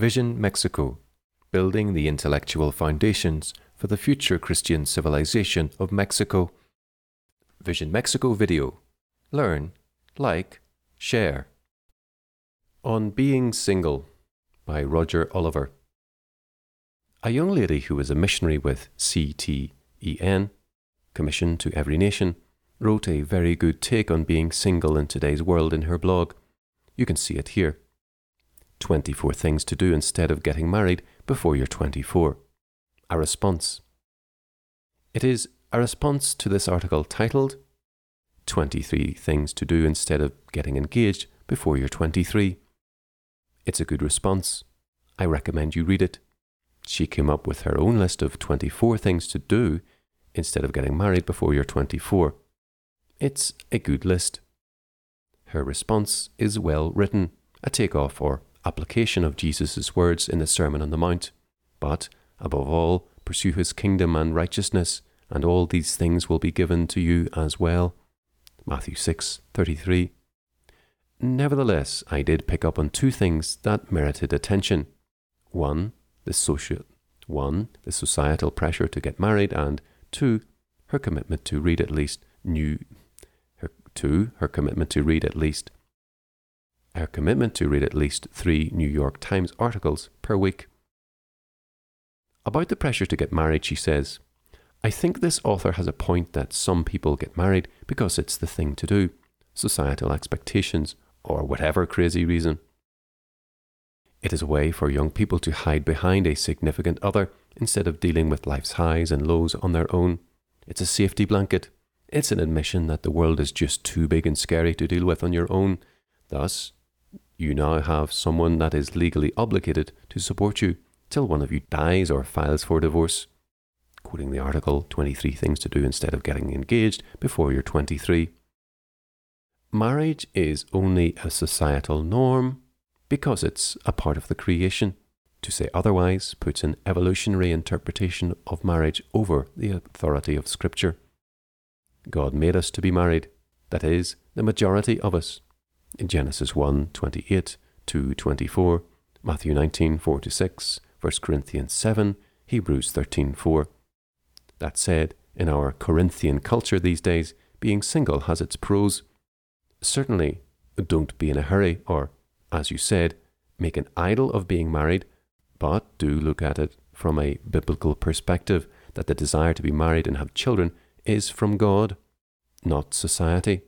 Vision Mexico Building the Intellectual Foundations for the Future Christian Civilization of Mexico. Vision Mexico video. Learn, like, share. On Being Single by Roger Oliver. A young lady who was a missionary with CTEN, Commission to Every Nation, wrote a very good take on being single in today's world in her blog. You can see it here. 24 things to do instead of getting married before you're 24. A response. It is a response to this article titled 23 Things to Do Instead of Getting Engaged Before You're 23. It's a good response. I recommend you read it. She came up with her own list of 24 things to do instead of getting married before you're 24. It's a good list. Her response is well written, a takeoff or application of Jesus' words in the Sermon on the Mount. But, above all, pursue his kingdom and righteousness, and all these things will be given to you as well. Matthew 6:33. Nevertheless, I did pick up on two things that merited attention. One, the social one, the societal pressure to get married, and two, her commitment to read at least new Two, her commitment to read at least her commitment to read at least three New York Times articles per week. About the pressure to get married, she says, I think this author has a point that some people get married because it's the thing to do, societal expectations, or whatever crazy reason. It is a way for young people to hide behind a significant other instead of dealing with life's highs and lows on their own. It's a safety blanket. It's an admission that the world is just too big and scary to deal with on your own. Thus, you now have someone that is legally obligated to support you till one of you dies or files for divorce. Quoting the article 23 Things to Do Instead of Getting Engaged Before You're 23. Marriage is only a societal norm because it's a part of the creation. To say otherwise puts an evolutionary interpretation of marriage over the authority of Scripture. God made us to be married, that is, the majority of us. Genesis 1 28 to 24, Matthew 19 4 to 6, 1 Corinthians 7, Hebrews 13 4. That said, in our Corinthian culture these days, being single has its pros. Certainly, don't be in a hurry, or, as you said, make an idol of being married, but do look at it from a biblical perspective that the desire to be married and have children is from God, not society.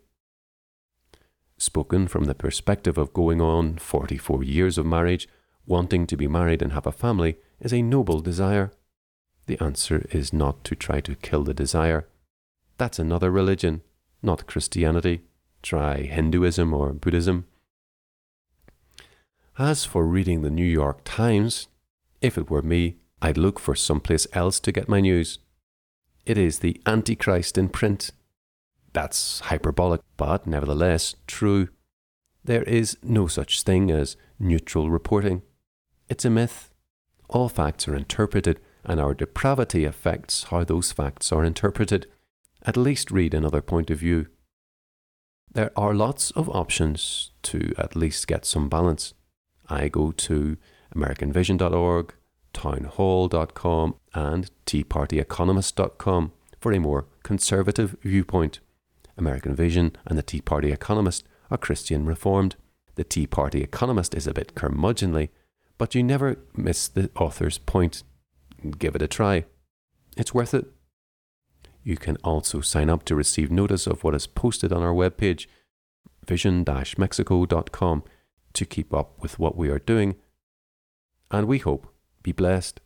Spoken from the perspective of going on 44 years of marriage, wanting to be married and have a family is a noble desire. The answer is not to try to kill the desire. That's another religion, not Christianity. Try Hinduism or Buddhism. As for reading the New York Times, if it were me, I'd look for someplace else to get my news. It is the Antichrist in print. That's hyperbolic, but nevertheless true. There is no such thing as neutral reporting. It's a myth. All facts are interpreted, and our depravity affects how those facts are interpreted. At least read another point of view. There are lots of options to at least get some balance. I go to AmericanVision.org, townhall.com, and TeaPartyEconomist.com for a more conservative viewpoint. American Vision and the Tea Party Economist are Christian reformed. The Tea Party Economist is a bit curmudgeonly, but you never miss the author's point. Give it a try. It's worth it. You can also sign up to receive notice of what is posted on our webpage, vision-mexico.com, to keep up with what we are doing. And we hope be blessed.